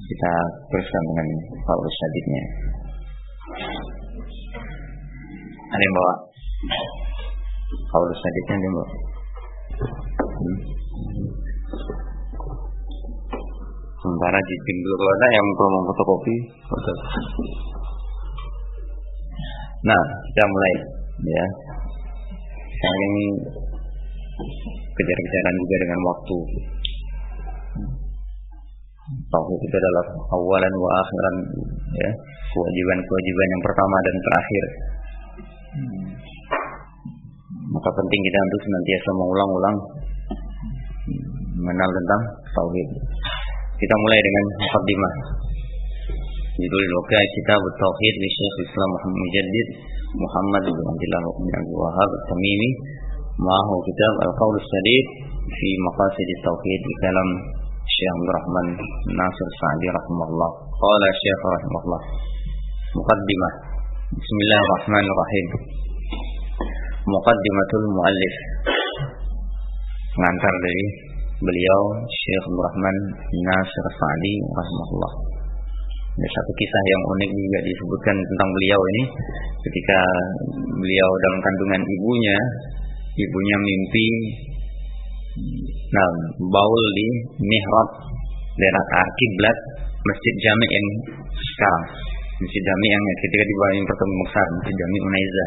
kita teruskan dengan Pak Syadidnya. Ada yang bawa? Paulus Syadidnya ada yang bawa? Hmm. Sementara di dulu ada yang mau fotokopi. Foto. Nah, kita mulai ya. Sekarang ini kejar-kejaran juga dengan waktu. Tauhid itu adalah awalan wa akhiran ya, kewajiban-kewajiban yang pertama dan terakhir. Maka penting kita untuk senantiasa mengulang-ulang mengenal tentang tauhid. Kita mulai dengan mukaddimah. Judul Loka Kitab Tauhid di Syekh Islam Muhammad Mujaddid Muhammad bin Abdullah bin Abdul Wahab Tamimi Ma'ahu kitab Al-Qawl Sadid Fi Maqasid Tauhid di dalam Syekh Abdul Rahman Nasir Sa'di rahimahullah. Qala Syekh rahimahullah. Muqaddimah. Bismillahirrahmanirrahim. Muqaddimatul Muallif. Pengantar dari beliau Syekh Abdul Rahman Nasir Sa'di rahimahullah. Ada satu kisah yang unik juga disebutkan tentang beliau ini. Ketika beliau dalam kandungan ibunya ibunya mimpi nah baul di mihrab daerah kiblat masjid jami yang sekarang masjid jami yang ketika dibangun pertemuan besar masjid jami Unaiza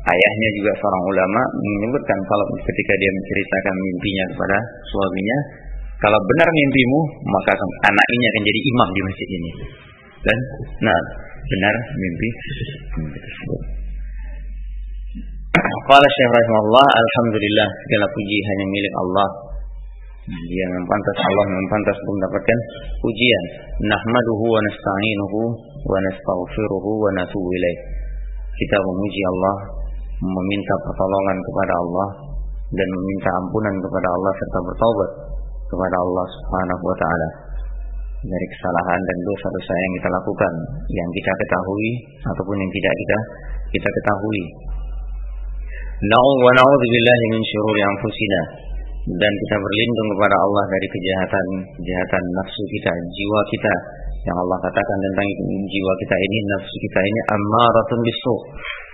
ayahnya juga seorang ulama menyebutkan kalau ketika dia menceritakan mimpinya kepada suaminya kalau benar mimpimu, maka anak ini akan jadi imam di masjid ini. Dan nah, benar mimpi tersebut. Qala Syekh rahimahullah, alhamdulillah segala puji hanya milik Allah. Dia yang pantas Allah yang pantas untuk mendapatkan pujian. Nahmaduhu wa nasta'inuhu wa nastaghfiruhu wa natubu ilaih. Kita memuji Allah, meminta pertolongan kepada Allah dan meminta ampunan kepada Allah serta bertaubat kepada Allah Subhanahu wa taala dari kesalahan dan dosa-dosa yang kita lakukan yang kita ketahui ataupun yang tidak kita kita ketahui. Wa na'udzubillahi min syururi anfusina dan kita berlindung kepada Allah dari kejahatan kejahatan nafsu kita, jiwa kita yang Allah katakan tentang jiwa kita ini nafsu kita ini ammaratun bisu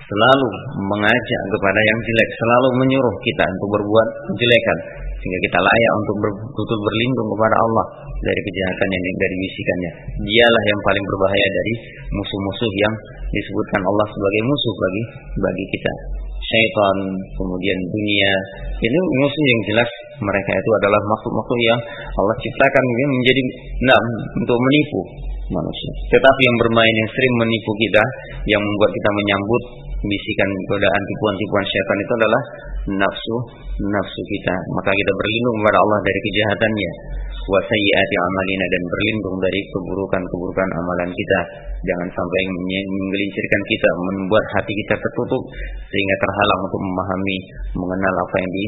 selalu mengajak kepada yang jelek, selalu menyuruh kita untuk berbuat kejelekan sehingga kita layak untuk betul berlindung kepada Allah dari kejahatan yang dari bisikannya. Dialah yang paling berbahaya dari musuh-musuh yang disebutkan Allah sebagai musuh bagi bagi kita. Syaitan, kemudian dunia, ini musuh yang jelas mereka itu adalah makhluk-makhluk yang Allah ciptakan menjadi nah, untuk menipu manusia. Tetapi yang bermain yang sering menipu kita, yang membuat kita menyambut bisikan godaan tipuan-tipuan syaitan itu adalah nafsu nafsu kita. Maka kita berlindung kepada Allah dari kejahatannya. Wa sayyiati amalina dan berlindung dari keburukan-keburukan amalan kita. Jangan sampai menggelincirkan kita, membuat hati kita tertutup sehingga terhalang untuk memahami, mengenal apa yang di,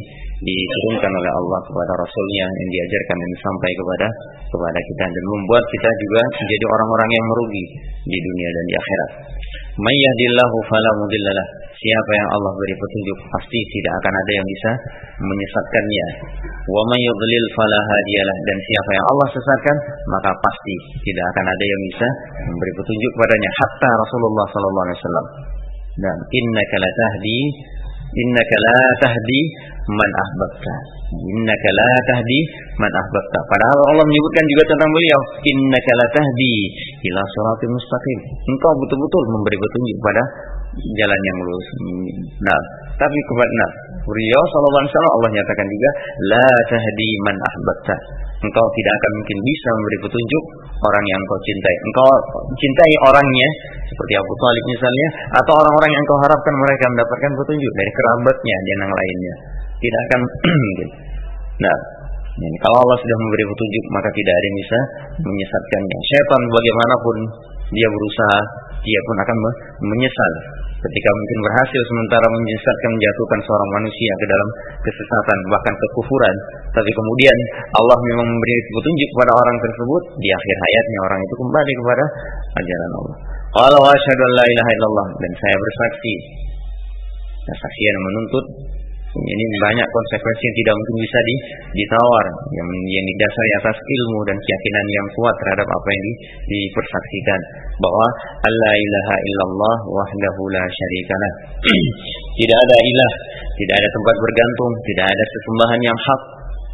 diturunkan oleh Allah kepada Rasulnya yang diajarkan dan sampai kepada kepada kita dan membuat kita juga menjadi orang-orang yang merugi di dunia dan di akhirat. Mayyahdillahu fala mudillalah. Siapa yang Allah beri petunjuk pasti tidak akan ada yang bisa menyesatkannya. Wa may yudlil fala hadiyalah dan siapa yang Allah sesatkan maka pasti tidak akan ada yang bisa memberi petunjuk padanya hatta Rasulullah sallallahu alaihi wasallam. Dan innaka la tahdi innaka la tahdi man ahbabta. Innaka la tahdi man ahbabta. Padahal Allah menyebutkan juga tentang beliau, innaka la tahdi ila siratal mustaqim. Engkau betul-betul memberi petunjuk pada jalan yang lurus. Nah, tapi kepada nah, beliau sallallahu alaihi Allah nyatakan juga la tahdi man ahbabta. Engkau tidak akan mungkin bisa memberi petunjuk orang yang engkau cintai. Engkau cintai orangnya seperti Abu Talib misalnya atau orang-orang yang engkau harapkan mereka mendapatkan petunjuk dari kerabatnya dan yang lainnya. Tidak akan mungkin. Nah, ini, kalau Allah sudah memberi petunjuk maka tidak ada yang bisa menyesatkannya. Syaitan bagaimanapun dia berusaha, dia pun akan menyesal ketika mungkin berhasil sementara menyesatkan menjatuhkan seorang manusia ke dalam kesesatan bahkan kekufuran. Tapi kemudian Allah memang memberi petunjuk kepada orang tersebut di akhir hayatnya orang itu kembali kepada ajaran Allah. Wa asyhadu dan saya bersaksi. Saksi yang menuntut ini banyak konsekuensi yang tidak mungkin bisa di, ditawar. Yang yang didasari atas ilmu dan keyakinan yang kuat terhadap apa yang di, dipersaksikan. Bahwa Allah ilaha illallah wahdahu la syarikalah tidak ada ilah tidak ada tempat bergantung tidak ada sesembahan yang hak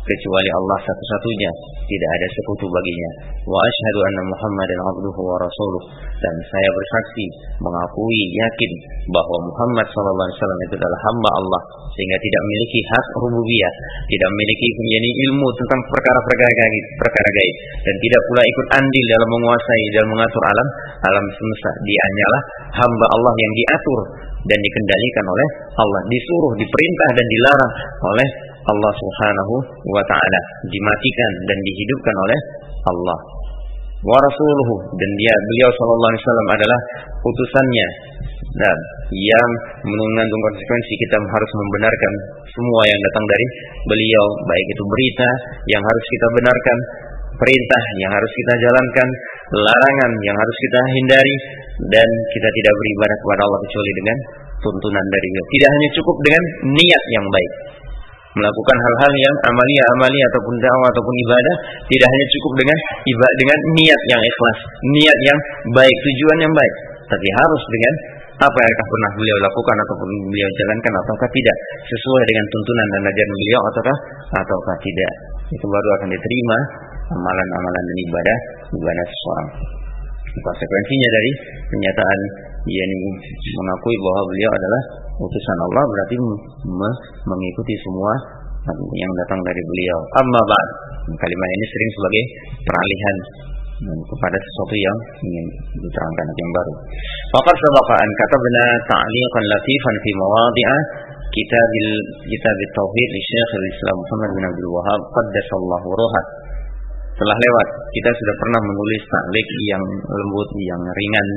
kecuali Allah satu-satunya. Tidak ada sekutu baginya. Wa asyhadu anna muhammadan abduhu wa rasuluh. Dan saya bersaksi mengakui yakin bahwa Muhammad sallallahu alaihi wasallam itu adalah hamba Allah. Sehingga tidak memiliki hak rububiyah tidak memiliki yakni ilmu tentang perkara-perkara gaib perkara gaib. Dan tidak pula ikut andil dalam menguasai dan mengatur alam alam semesta. Dia hanyalah hamba Allah yang diatur dan dikendalikan oleh Allah. Disuruh diperintah dan dilarang oleh Allah Subhanahu wa taala, dimatikan dan dihidupkan oleh Allah. Wa rasuluhu. Dan dia beliau sallallahu alaihi wasallam adalah utusannya dan yang mengandung konsekuensi kita harus membenarkan semua yang datang dari beliau. Baik itu berita yang harus kita benarkan perintah yang harus kita jalankan larangan yang harus kita hindari dan kita tidak beribadah kepada Allah kecuali dengan tuntunan dari beliau. Tidak hanya cukup dengan niat yang baik melakukan hal-hal yang amalia-amalia ataupun dakwah ataupun ibadah tidak hanya cukup dengan ibadah dengan niat yang ikhlas, niat yang baik, tujuan yang baik, tapi harus dengan apa yang pernah beliau lakukan ataupun beliau jalankan ataukah tidak sesuai dengan tuntunan dan ajaran beliau ataukah ataukah tidak. Itu baru akan diterima amalan-amalan dan ibadah ibadah seseorang. Konsekuensinya dari pernyataan yang mengakui bahwa beliau adalah utusan Allah berarti mengikuti semua yang datang dari beliau. Amma ba'd. Kalimat ini sering sebagai peralihan kepada sesuatu yang ingin diterangkan yang baru. Faqad sabaqa an katabna ta'liqan latifan fi mawadi'a kitab kitab tauhid li Syekh al-Islam Muhammad bin Abdul Wahab qaddasallahu ruhah. Telah lewat, kita sudah pernah menulis ta'liq yang lembut, yang ringan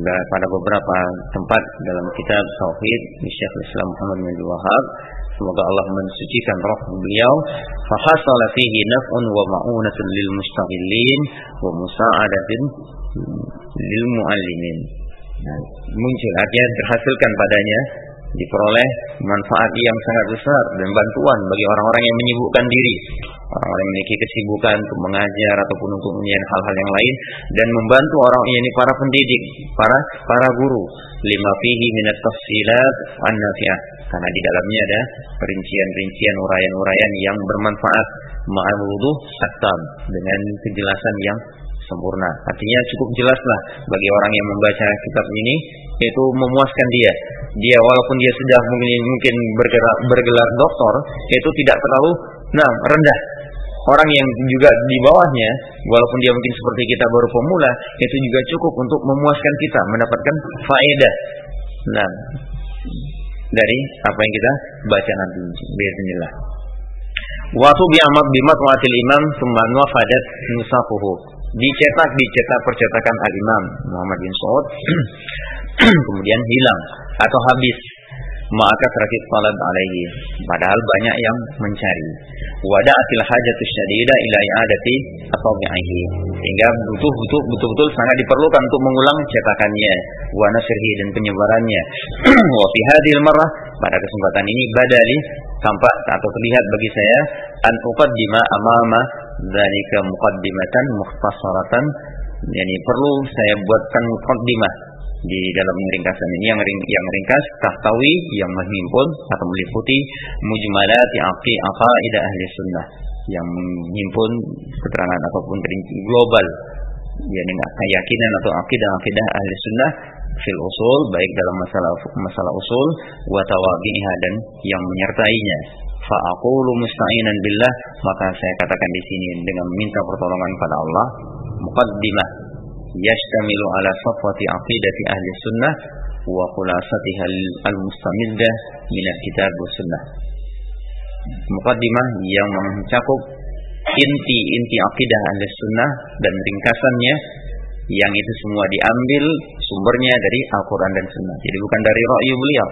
pada beberapa tempat dalam kitab Tauhid Syekh Islam Muhammad bin Wahab semoga Allah mensucikan roh beliau. Fahasala fihi naf'un wa ma'unatun lil mustaghillin wa musa'adatin lil muallimin. Nah, muncul artinya terhasilkan padanya diperoleh manfaat yang sangat besar dan bantuan bagi orang-orang yang menyibukkan diri. Orang-orang yang memiliki kesibukan untuk mengajar ataupun untuk menyiapkan hal-hal yang lain dan membantu orang ini para pendidik para para guru. Lima fihi minat tafsilat an nafi'ah. Karena di dalamnya ada perincian-perincian uraian-uraian yang bermanfaat. Ma'al wuduh dengan kejelasan yang sempurna. Artinya cukup jelaslah bagi orang yang membaca kitab ini itu memuaskan dia. Dia walaupun dia sudah mungkin mungkin bergerak, bergelar doktor, itu tidak terlalu nah rendah. Orang yang juga di bawahnya, walaupun dia mungkin seperti kita baru pemula, itu juga cukup untuk memuaskan kita, mendapatkan faedah. Nah, dari apa yang kita baca nanti. Bismillah. Waktu bi'amat bimatwatil imam Summa nuafadat nusafuhu dicetak dicetak percetakan Al Imam Muhammad bin Saud kemudian hilang atau habis maka terakit salat alaihi. Padahal banyak yang mencari. Wada'atil hajatus syadida ila i'adati bi'aihi sehingga butuh butuh betul-betul sangat diperlukan untuk mengulang cetakannya wa nasrihi dan penyebarannya. Wa fi hadhil marrah pada kesempatan ini badali tampak atau terlihat bagi saya an uqaddima amama dzalika muqaddimatan mukhtasaratan. Yani perlu saya buatkan muqaddimah di dalam ringkasan ini. Yang ring, yang ringkas tahtawi yang menghimpun atau meliputi mujmalati aqi aqaida ahli sunnah. Yang menghimpun keterangan ataupun global. Yakni keyakinan atau akidah-akidah ahli sunnah fil usul baik dalam masalah masalah usul wa tawabiha dan yang menyertainya. Fa aqulu musta'inan billah maka saya katakan di sini dengan minta pertolongan pada Allah muqaddimah yashtamilu ala safwati aqidati ahli sunnah wa khulasatiha al-mustamiddah min al-kitab wa sunnah muqaddimah yang mencakup inti-inti akidah ahli sunnah dan ringkasannya yang itu semua diambil sumbernya dari Al-Quran dan Sunnah. Jadi bukan dari ra'yu beliau.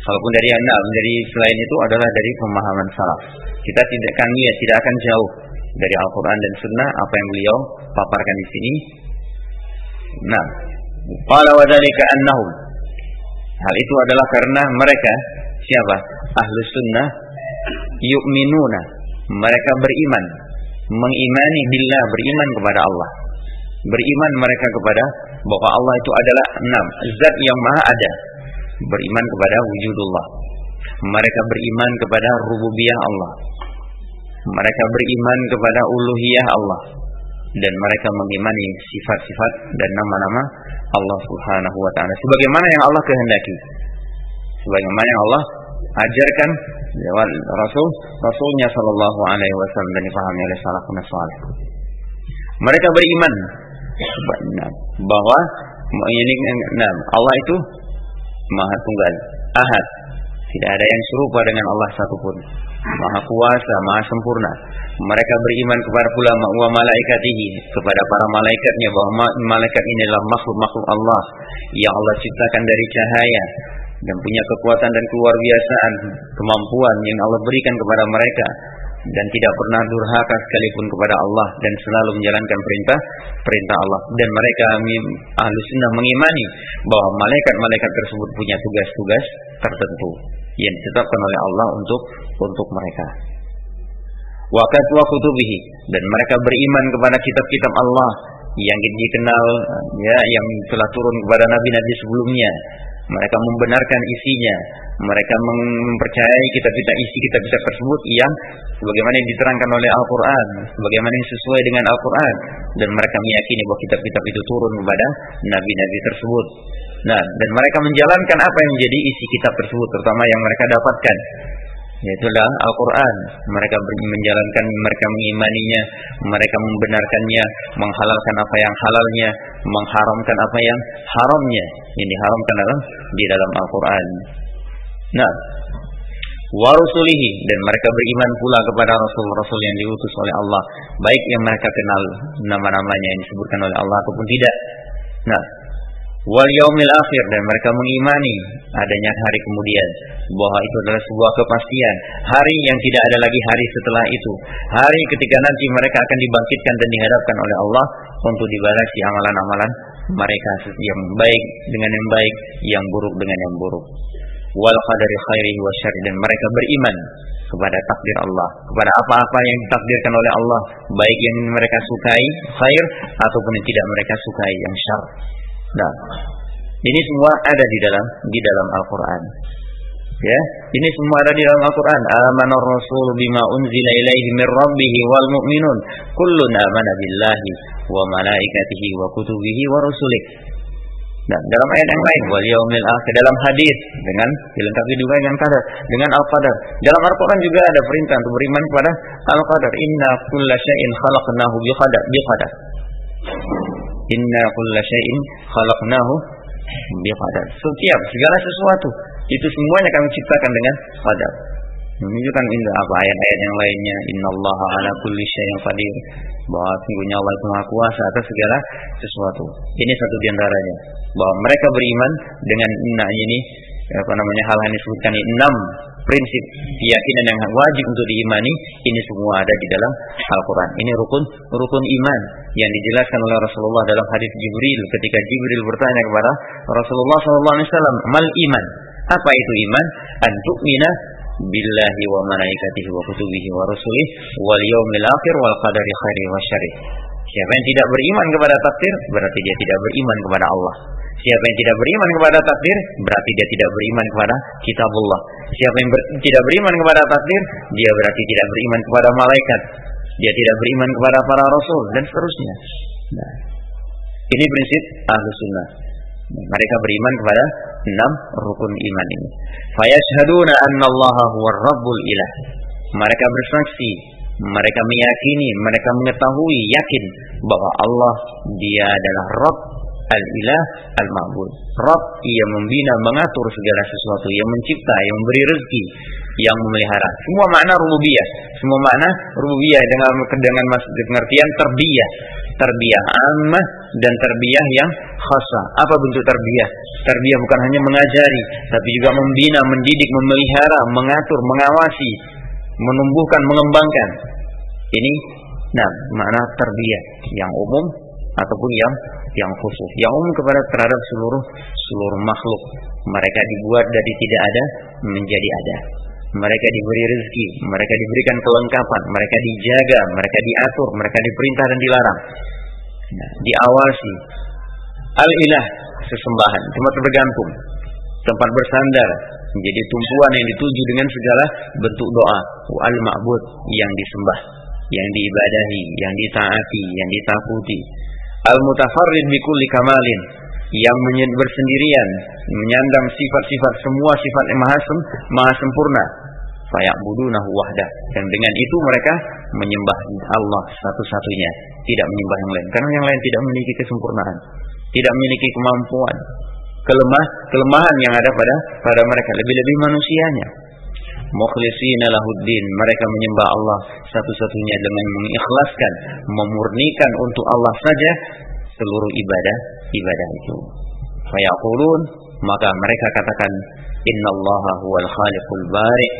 Walaupun dari anda, dari selain itu adalah dari pemahaman salaf. Kita tidak akan ya, tidak akan jauh dari Al-Quran dan Sunnah apa yang beliau paparkan di sini. Nah, qala wa dzalika annahum Hal itu adalah karena mereka Siapa? Ahlus sunnah yu'minuna. Mereka beriman. Mengimani billah, beriman kepada Allah. Beriman mereka kepada bahwa Allah itu adalah enam. Zat yang maha ada. Beriman kepada wujudullah. Mereka beriman kepada rububiyah Allah. Mereka beriman kepada uluhiyah Allah dan mereka mengimani sifat-sifat dan nama-nama Allah Subhanahu wa taala sebagaimana yang Allah kehendaki. Sebagaimana yang Allah ajarkan lewat Rasul Rasulnya Shallallahu Alaihi Wasallam dan dipahami oleh salafun saleh. Mereka beriman bahwa ini nah, Allah itu Maha Tunggal, Ahad. Tidak ada yang serupa dengan Allah satupun. Maha kuasa, maha sempurna. Mereka beriman kepada pula wa malaikatihi, kepada para malaikatnya bahwa malaikat ini adalah makhluk-makhluk Allah yang Allah ciptakan dari cahaya dan punya kekuatan dan keluar biasaan kemampuan yang Allah berikan kepada mereka dan tidak pernah durhaka sekalipun kepada Allah dan selalu menjalankan perintah perintah Allah dan mereka ahlu mengimani bahwa malaikat-malaikat tersebut punya tugas-tugas tertentu yang ditetapkan oleh Allah untuk untuk mereka. Wa kutubihi dan mereka beriman kepada kitab-kitab Allah yang dikenal ya yang telah turun kepada nabi-nabi sebelumnya. Mereka membenarkan isinya, mereka mempercayai kitab-kitab isi kitab-kitab tersebut yang sebagaimana yang diterangkan oleh Al-Qur'an, sebagaimana yang sesuai dengan Al-Qur'an dan mereka meyakini bahwa kitab-kitab itu turun kepada nabi-nabi tersebut. Nah, dan mereka menjalankan apa yang menjadi isi kitab tersebut, terutama yang mereka dapatkan yaitulah Al-Quran. Mereka menjalankan mereka mengimaninya mereka membenarkannya menghalalkan apa yang halalnya mengharamkan apa yang haramnya. Ini diharamkan dalam di dalam Al-Quran. Nah warusulihi dan mereka beriman pula kepada rasul-rasul yang diutus oleh Allah. Baik yang mereka kenal nama-namanya yang disebutkan oleh Allah ataupun tidak. Nah wal yaumil akhir dan mereka mengimani adanya hari kemudian. Bahwa itu adalah sebuah kepastian. Hari yang tidak ada lagi hari setelah itu. Hari ketika nanti mereka akan dibangkitkan dan dihadapkan oleh Allah untuk dibalasi amalan-amalan mereka yang baik dengan yang baik yang buruk dengan yang buruk. Wal qadari khairi wa syarri dan mereka beriman kepada takdir Allah. Kepada apa-apa yang ditakdirkan oleh Allah. Baik yang mereka sukai khair ataupun yang tidak mereka sukai yang syar Nah, ini semua ada di dalam di dalam Al-Qur'an. Ya, ini semua ada di dalam Al-Qur'an. Amana Rasul bima unzila ilaihi min rabbih wal mu'minun kullun amana billahi wa malaikatihi wa kutubihi wa rusulih. Nah, dalam ayat yang lain wal yaumil akhir dalam hadis dengan dilengkapi juga dengan qadar dengan al-qadar. Dalam Al-Qur'an juga ada perintah untuk beriman kepada al-qadar. Inna kulla syai'in khalaqnahu bi qadar. Inna kulla syai'in khalaqnahu biqadar. Setiap segala sesuatu itu semuanya kami ciptakan dengan qadar. Menunjukkan indah apa ayat-ayat yang lainnya Allah ala kulli syai'in qadir bahwa sungguhnya Allah itu Maha Kuasa atas segala sesuatu. Ini satu di antaranya bahwa mereka beriman dengan inna ini apa namanya hal yang disebutkan ini enam prinsip keyakinan yang wajib untuk diimani ini semua ada di dalam Al-Quran. Ini rukun rukun iman yang dijelaskan oleh Rasulullah dalam hadis Jibril ketika Jibril bertanya kepada Rasulullah SAW, mal iman. Apa itu iman? Antu'mina billahi wa malaikatihi wa kutubihi wa rusulih wal yaumil akhir wal qadari khairi wa syarih. Siapa yang tidak beriman kepada takdir berarti dia tidak beriman kepada Allah. Siapa yang tidak beriman kepada takdir berarti dia tidak beriman kepada kitabullah. Siapa yang ber, tidak beriman kepada takdir dia berarti tidak beriman kepada malaikat. Dia tidak beriman kepada para rasul dan seterusnya. Nah, ini prinsip ahlu sunnah. Mereka beriman kepada enam rukun iman ini. Fayashhaduna anna Allah huwa rabbul ilah. Mereka bersaksi, mereka meyakini, mereka mengetahui, yakin bahwa Allah dia adalah Rabb Al-ilah al-ma'bud. Rabb yang membina, mengatur segala sesuatu, yang mencipta, yang memberi rezeki, yang memelihara. Semua makna rububiyah. Semua makna rububiyah dengan dengan pengertian terbiyah. Terbiyah ammah dan terbiyah yang khasa. Apa bentuk terbiyah? Terbiyah bukan hanya mengajari, tapi juga membina, mendidik, memelihara, mengatur, mengawasi, menumbuhkan, mengembangkan. Ini nah makna terbiyah yang umum ataupun yang yang khusus. Yang umum kepada terhadap seluruh seluruh makhluk. Mereka dibuat dari tidak ada menjadi ada. Mereka diberi rezeki, mereka diberikan kelengkapan, mereka dijaga, mereka diatur, mereka diperintah dan dilarang. Nah, diawasi. Al-ilah sesembahan, tempat bergantung, tempat bersandar, menjadi tumpuan yang dituju dengan segala bentuk doa. Al-ma'bud yang disembah, yang diibadahi, yang ditaati, yang ditakuti. Al-mutafarrid bikulli kamalin yang bersendirian menyandang sifat-sifat semua sifat yang maha, sem maha sempurna. Faya'budunahu wahda. Dan dengan itu mereka menyembah Allah satu-satunya. Tidak menyembah yang lain. Karena yang lain tidak memiliki kesempurnaan. Tidak memiliki kemampuan kelemah kelemahan yang ada pada pada mereka lebih-lebih manusianya. Mukhlisina lahuddin mereka menyembah Allah satu-satunya dengan mengikhlaskan memurnikan untuk Allah saja seluruh ibadah ibadah itu. Fayaqulun maka mereka katakan innallaha huwal khaliqul bari.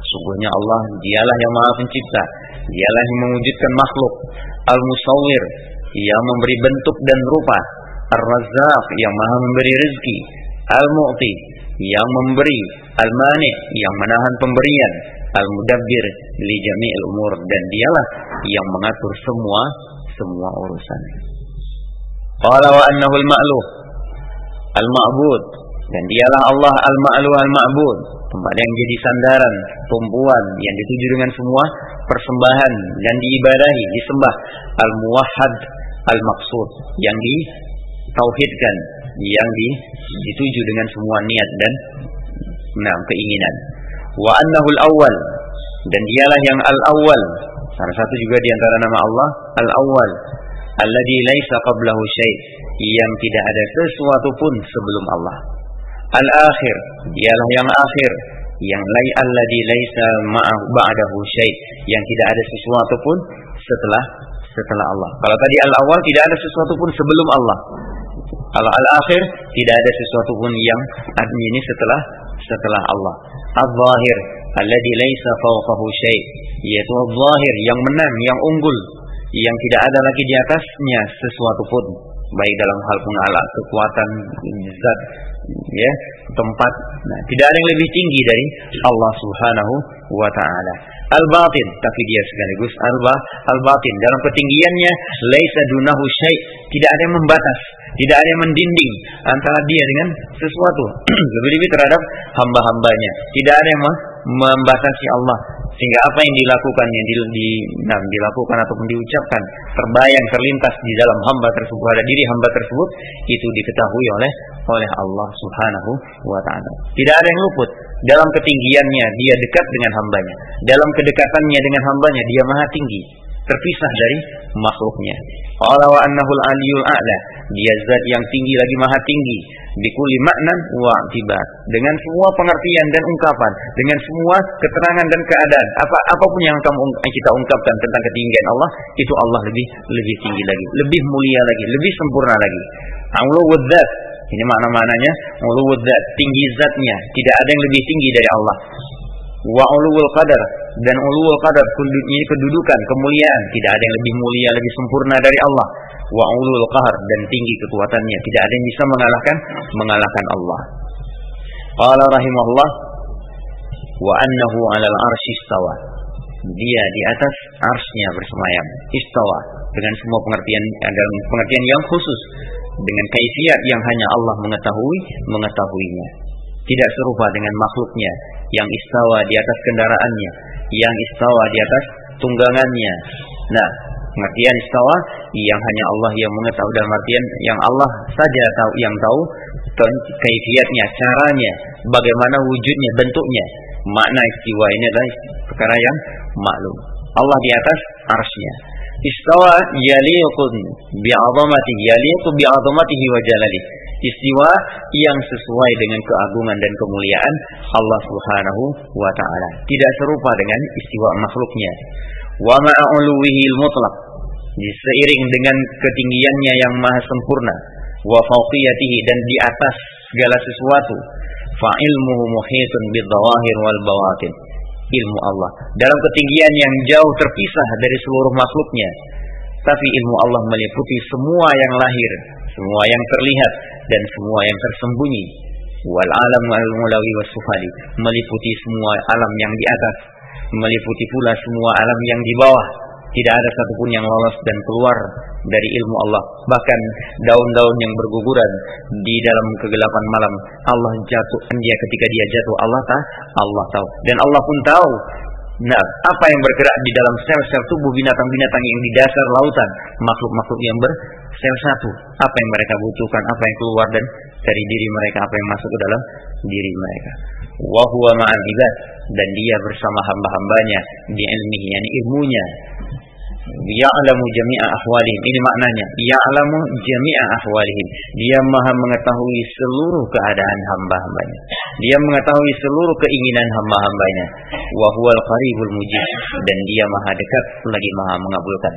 Sungguhnya Allah dialah yang maha pencipta dialah yang mewujudkan makhluk al-musawwir yang memberi bentuk dan rupa ar-razzaq yang maha memberi rezeki al-mu'ti yang memberi al-mani yang menahan pemberian al-mudabbir li jami'il umur dan dialah yang mengatur semua semua urusan. Qala wa annahu al-ma'luh al-ma'bud dan dialah Allah al-ma'luh al-ma'bud tempat yang jadi sandaran tumpuan yang dituju dengan semua persembahan dan diibadahi disembah al-muwahhad al-maqsud yang ditauhidkan yang dituju dengan semua niat dan nah, keinginan. Wa annahul awwal dan dialah yang al-awwal. Salah satu juga di antara nama Allah al-awwal alladzi laisa qablahu syai' yang tidak ada sesuatu pun sebelum Allah. Al-akhir dialah yang akhir yang lai alladzi laisa ma'ahu ba'dahu syai' yang tidak ada sesuatu pun setelah setelah Allah. Kalau tadi al-awwal tidak ada sesuatu pun sebelum Allah. Kalau al-akhir tidak ada sesuatu pun yang ini setelah setelah Allah. Al-zahir alladhi laisa fawqahu syai' yaitu al-zahir yang menang, yang unggul, yang tidak ada lagi di atasnya sesuatu pun baik dalam hal pengalat, kekuatan, zat, ya, tempat. Nah, tidak ada yang lebih tinggi dari Allah Subhanahu wa taala. Al-batin, tapi dia sekaligus al-ba, al-batin dalam ketinggiannya laisa dunahu syai', tidak ada yang membatas, tidak ada yang mendinding antara dia dengan sesuatu. Lebih-lebih terhadap hamba-hambanya. Tidak ada yang membatasi Allah sehingga apa yang dilakukan yang di, di nah, dilakukan ataupun diucapkan terbayang terlintas di dalam hamba tersebut pada diri hamba tersebut itu diketahui oleh oleh Allah Subhanahu wa taala. Tidak ada yang luput dalam ketinggiannya dia dekat dengan hambanya. Dalam kedekatannya dengan hambanya dia maha tinggi terpisah dari makhluknya. Wa annahul aliyul a'la. Dia zat yang tinggi lagi maha tinggi. Bikuli maknan wa akibat. Dengan semua pengertian dan ungkapan. Dengan semua keterangan dan keadaan. Apa apa pun yang kamu kita ungkapkan tentang ketinggian Allah. Itu Allah lebih lebih tinggi lagi. Lebih mulia lagi. Lebih sempurna lagi. Ini makna-maknanya. Allah wadzat. Tinggi zatnya. Tidak ada yang lebih tinggi dari Allah. Wa ulul qadar. Dan ulul qadar ini kedudukan kemuliaan. Tidak ada yang lebih mulia lebih sempurna dari Allah. Wa ulul qahar dan tinggi kekuatannya. Tidak ada yang bisa mengalahkan mengalahkan Allah. Qala rahimahullah wa annahu 'alal arsy istawa. Dia di atas arsnya bersemayam. Istawa. Dengan semua pengertian dalam pengertian yang khusus dengan kaifiat yang hanya Allah mengetahui mengetahuinya tidak serupa dengan makhluknya yang istawa di atas kendaraannya, yang istawa di atas tunggangannya. Nah, pengertian istawa yang hanya Allah yang mengetahui dalam artian yang Allah saja tahu yang tahu kaifiatnya, caranya, bagaimana wujudnya, bentuknya. Makna istiwa ini adalah perkara yang maklum. Allah di atas arsnya. Istawa yaliqun bi'azamatihi yaliqu bi'azamatihi wa jalalihi istiwa yang sesuai dengan keagungan dan kemuliaan Allah Subhanahu wa taala. Tidak serupa dengan istiwa makhluknya. Wa ma'uluwihi mutlaq. Seiring dengan ketinggiannya yang maha sempurna, wa fawqiyatihi dan di atas segala sesuatu, fa ilmuhu muhitun bidawahir wal bawatin. Ilmu Allah dalam ketinggian yang jauh terpisah dari seluruh makhluknya tapi ilmu Allah meliputi semua yang lahir, semua yang terlihat dan semua yang tersembunyi. Wal alam al mulawi was meliputi semua alam yang di atas, meliputi pula semua alam yang di bawah. Tidak ada satupun yang lolos dan keluar dari ilmu Allah. Bahkan daun-daun yang berguguran di dalam kegelapan malam, Allah jatuh dia ketika dia jatuh Allah tahu, Allah tahu. Dan Allah pun tahu Nah, apa yang bergerak di dalam sel-sel tubuh binatang-binatang yang di dasar lautan, makhluk-makhluk yang bersel satu, apa yang mereka butuhkan, apa yang keluar dan dari diri mereka, apa yang masuk ke dalam diri mereka. Wa huwa dan dia bersama hamba-hambanya di ilmihi, yani ilmunya Ya'lamu jami'a ahwalihim. Ini maknanya. Ya'lamu jami'a ahwalihim. Dia maha mengetahui seluruh keadaan hamba-hambanya. Dia mengetahui seluruh keinginan hamba-hambanya. Wa huwal qaribul mujib. Dan dia maha dekat lagi maha mengabulkan.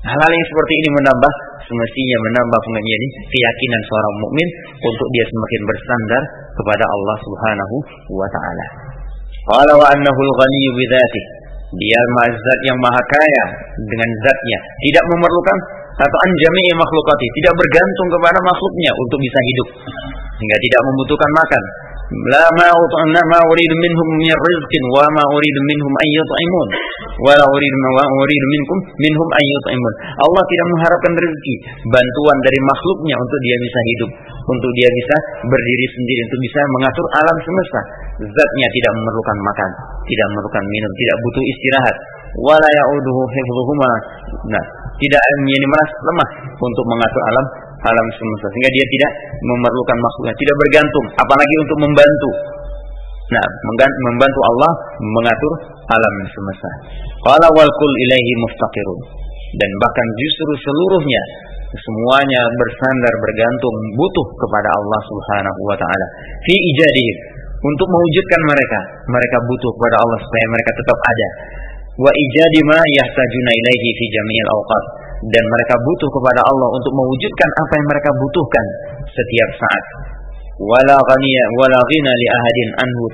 Hal-hal yang seperti ini menambah semestinya menambah pengajian keyakinan seorang mukmin untuk dia semakin bersandar kepada Allah Subhanahu wa taala. Qala wa annahu al-ghaniyyu dia mazat yang maha kaya dengan zatnya, tidak memerlukan atau anjami makhlukati, tidak bergantung kepada makhluknya untuk bisa hidup, sehingga tidak membutuhkan makan. Ma ma uridu minhum min rizqin wa ma uridu minhum an yut'imun wa la uridu ma uridu minkum minhum an yut'imun. Allah tidak mengharapkan rezeki, bantuan dari makhluknya untuk dia bisa hidup, untuk dia bisa berdiri sendiri, untuk bisa mengatur alam semesta. Zatnya tidak memerlukan makan, tidak memerlukan minum, tidak butuh istirahat. Wala ya'uduhu hifdhuhuma. Nah, tidak menjadi merasa lemah untuk mengatur alam alam semesta sehingga dia tidak memerlukan makhluknya, tidak bergantung apalagi untuk membantu. Nah, membantu Allah mengatur alam semesta. Qala wal kul ilaihi muftaqirun. Dan bahkan justru seluruhnya semuanya bersandar bergantung butuh kepada Allah Subhanahu wa taala fi ijadihim untuk mewujudkan mereka mereka butuh kepada Allah supaya mereka tetap ada wa ijadi ma yahtajuna ilaihi fi jami'il awqat dan mereka butuh kepada Allah untuk mewujudkan apa yang mereka butuhkan setiap saat. Wala ghaniya li ahadin anhu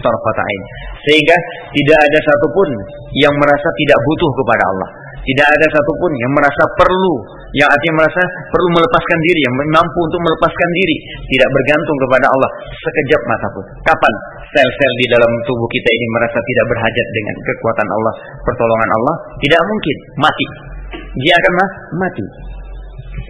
sehingga tidak ada satupun yang merasa tidak butuh kepada Allah. Tidak ada satupun yang merasa perlu yang artinya merasa perlu melepaskan diri yang mampu untuk melepaskan diri tidak bergantung kepada Allah sekejap mata pun. Kapan sel-sel di dalam tubuh kita ini merasa tidak berhajat dengan kekuatan Allah pertolongan Allah? Tidak mungkin. Mati dia akan mati.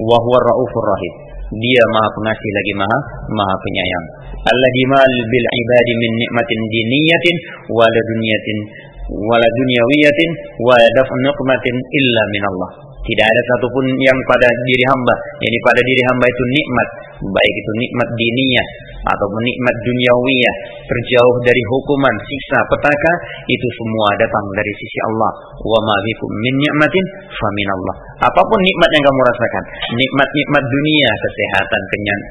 Wa huwa raufur rahim. Dia maha pengasih lagi maha maha penyayang. Alladzi mal bil ibadi min nikmatin diniyatin wala dunyatin wala dunyawiyatin wa daf'u niqmatin illa min Allah. Tidak ada satupun yang pada diri hamba, yani pada diri hamba itu nikmat, baik itu nikmat diniyah ataupun nikmat duniawiyah, terjauh dari hukuman, siksa, petaka, itu semua datang dari sisi Allah. Wa ma bikum min ni'matin Allah. Apa pun nikmat yang kamu rasakan, nikmat-nikmat dunia, kesehatan,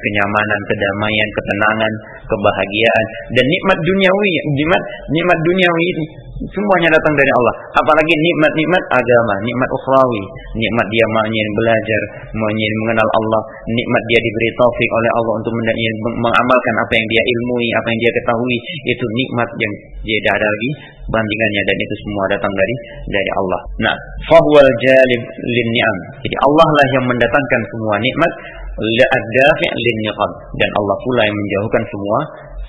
kenyamanan, kedamaian, ketenangan, kebahagiaan, dan nikmat duniawi, nikmat nikmat duniawi semuanya datang dari Allah. Apalagi nikmat-nikmat agama, nikmat ukhrawi, nikmat dia ingin belajar, ingin mengenal Allah, nikmat dia diberi taufik oleh Allah untuk mengamalkan apa yang dia ilmui, apa yang dia ketahui, itu nikmat yang dia tidak ada lagi bandingannya dan itu semua datang dari dari Allah. Nah, fahwal jalib lin ni'am. Jadi Allah lah yang mendatangkan semua nikmat, la'adafi lin niqam dan Allah pula yang menjauhkan semua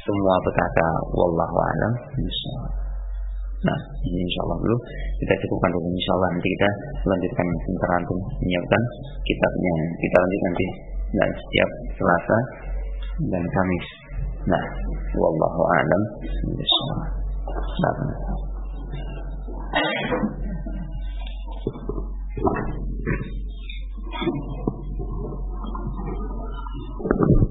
semua petaka. Wallahu a'lam Nah, ini insya Allah dulu. Kita cukupkan dulu insya Allah nanti kita lanjutkan sebentar untuk menyiapkan kitabnya. Kita lanjut nanti. Dan setiap Selasa dan Kamis. Nah, wallahu a'lam. Thank you.